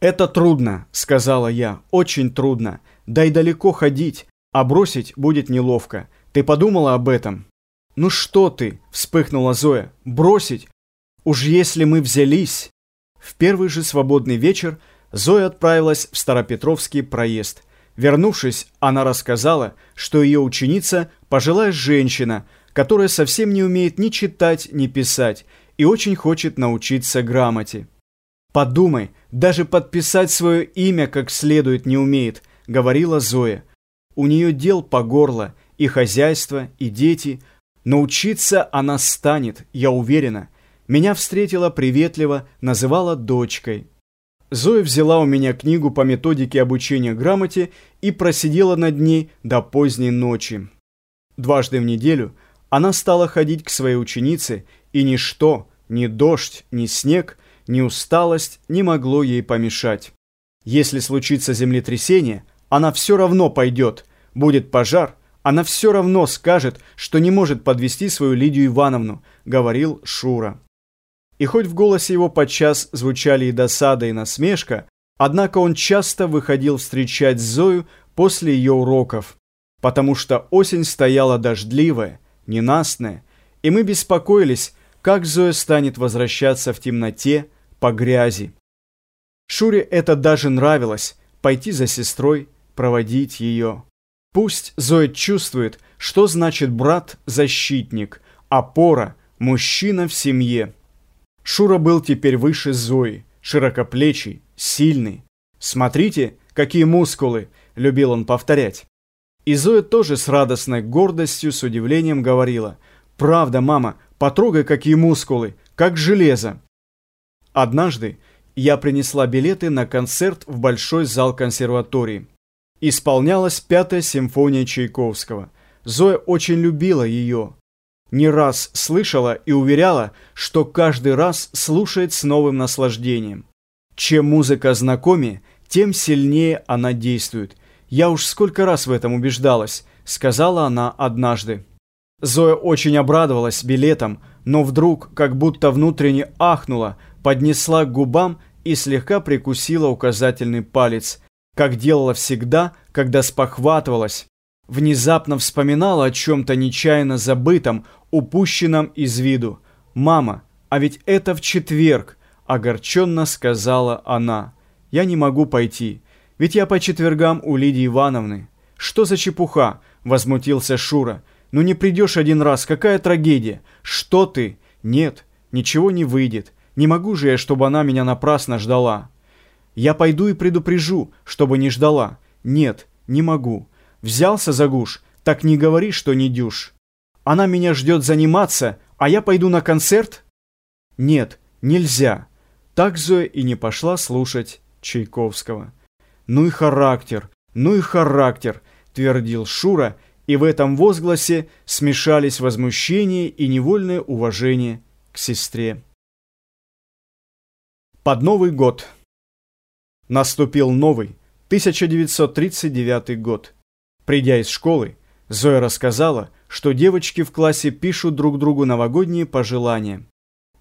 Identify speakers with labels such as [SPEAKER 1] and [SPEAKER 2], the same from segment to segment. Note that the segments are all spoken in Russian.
[SPEAKER 1] «Это трудно», — сказала я, — «очень трудно. Да и далеко ходить, а бросить будет неловко. Ты подумала об этом?» «Ну что ты?» — вспыхнула Зоя. «Бросить? Уж если мы взялись...» В первый же свободный вечер Зоя отправилась в Старопетровский проезд. Вернувшись, она рассказала, что ее ученица – пожилая женщина, которая совсем не умеет ни читать, ни писать и очень хочет научиться грамоте. «Подумай, даже подписать свое имя как следует не умеет», — говорила Зоя. «У нее дел по горло, и хозяйство, и дети. Но учиться она станет, я уверена. Меня встретила приветливо, называла дочкой». Зоя взяла у меня книгу по методике обучения грамоте и просидела над ней до поздней ночи. Дважды в неделю она стала ходить к своей ученице, и ничто, ни дождь, ни снег – ни усталость не могло ей помешать. Если случится землетрясение, она все равно пойдет. Будет пожар, она все равно скажет, что не может подвести свою Лидию Ивановну, говорил Шура. И хоть в голосе его подчас звучали и досада, и насмешка, однако он часто выходил встречать Зою после ее уроков, потому что осень стояла дождливая, ненастная, и мы беспокоились, как Зоя станет возвращаться в темноте, по грязи. Шуре это даже нравилось, пойти за сестрой, проводить ее. Пусть Зоя чувствует, что значит брат-защитник, опора, мужчина в семье. Шура был теперь выше Зои, широкоплечий, сильный. «Смотрите, какие мускулы!» – любил он повторять. И Зоя тоже с радостной гордостью, с удивлением говорила. «Правда, мама, потрогай, какие мускулы, как железо!» Однажды я принесла билеты на концерт в большой зал консерватории. Исполнялась пятая симфония Чайковского. Зоя очень любила ее. Не раз слышала и уверяла, что каждый раз слушает с новым наслаждением. Чем музыка знакомее, тем сильнее она действует. Я уж сколько раз в этом убеждалась, сказала она однажды. Зоя очень обрадовалась билетам, но вдруг, как будто внутренне ахнула, поднесла к губам и слегка прикусила указательный палец, как делала всегда, когда спохватывалась. Внезапно вспоминала о чем-то нечаянно забытом, упущенном из виду. «Мама, а ведь это в четверг», – огорченно сказала она. «Я не могу пойти, ведь я по четвергам у Лидии Ивановны». «Что за чепуха?» – возмутился Шура. «Ну не придешь один раз, какая трагедия? Что ты?» «Нет, ничего не выйдет. Не могу же я, чтобы она меня напрасно ждала. Я пойду и предупрежу, чтобы не ждала. Нет, не могу. Взялся за гуш, так не говори, что не дюш. Она меня ждет заниматься, а я пойду на концерт? Нет, нельзя. Так Зоя и не пошла слушать Чайковского. Ну и характер, ну и характер, твердил Шура, и в этом возгласе смешались возмущение и невольное уважение к сестре под Новый год. Наступил новый, 1939 год. Придя из школы, Зоя рассказала, что девочки в классе пишут друг другу новогодние пожелания.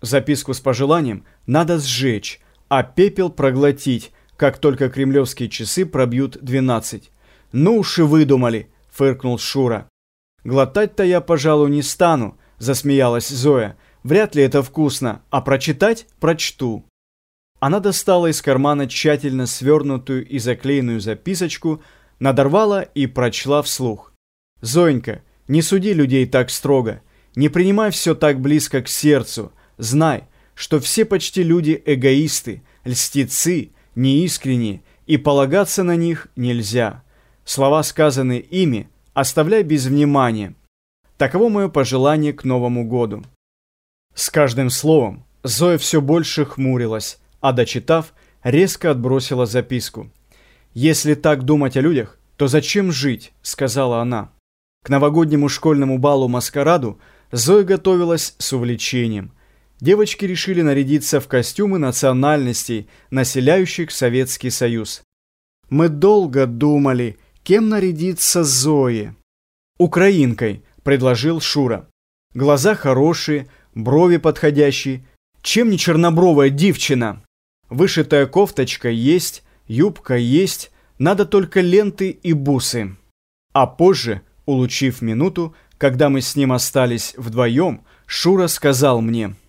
[SPEAKER 1] Записку с пожеланием надо сжечь, а пепел проглотить, как только кремлевские часы пробьют 12. «Ну уж и выдумали!» – фыркнул Шура. «Глотать-то я, пожалуй, не стану», – засмеялась Зоя. «Вряд ли это вкусно, а прочитать – прочту». Она достала из кармана тщательно свернутую и заклеенную записочку, надорвала и прочла вслух. «Зоенька, не суди людей так строго, не принимай все так близко к сердцу, знай, что все почти люди эгоисты, льстецы, неискренние, и полагаться на них нельзя. Слова, сказанные ими, оставляй без внимания. Таково мое пожелание к Новому году». С каждым словом Зоя все больше хмурилась, а дочитав, резко отбросила записку. «Если так думать о людях, то зачем жить?» – сказала она. К новогоднему школьному балу-маскараду Зоя готовилась с увлечением. Девочки решили нарядиться в костюмы национальностей, населяющих Советский Союз. «Мы долго думали, кем нарядиться Зое?» «Украинкой», – предложил Шура. «Глаза хорошие, брови подходящие. Чем не чернобровая девчина?» Вышитая кофточка есть, юбка есть, надо только ленты и бусы. А позже, улучив минуту, когда мы с ним остались вдвоем, Шура сказал мне –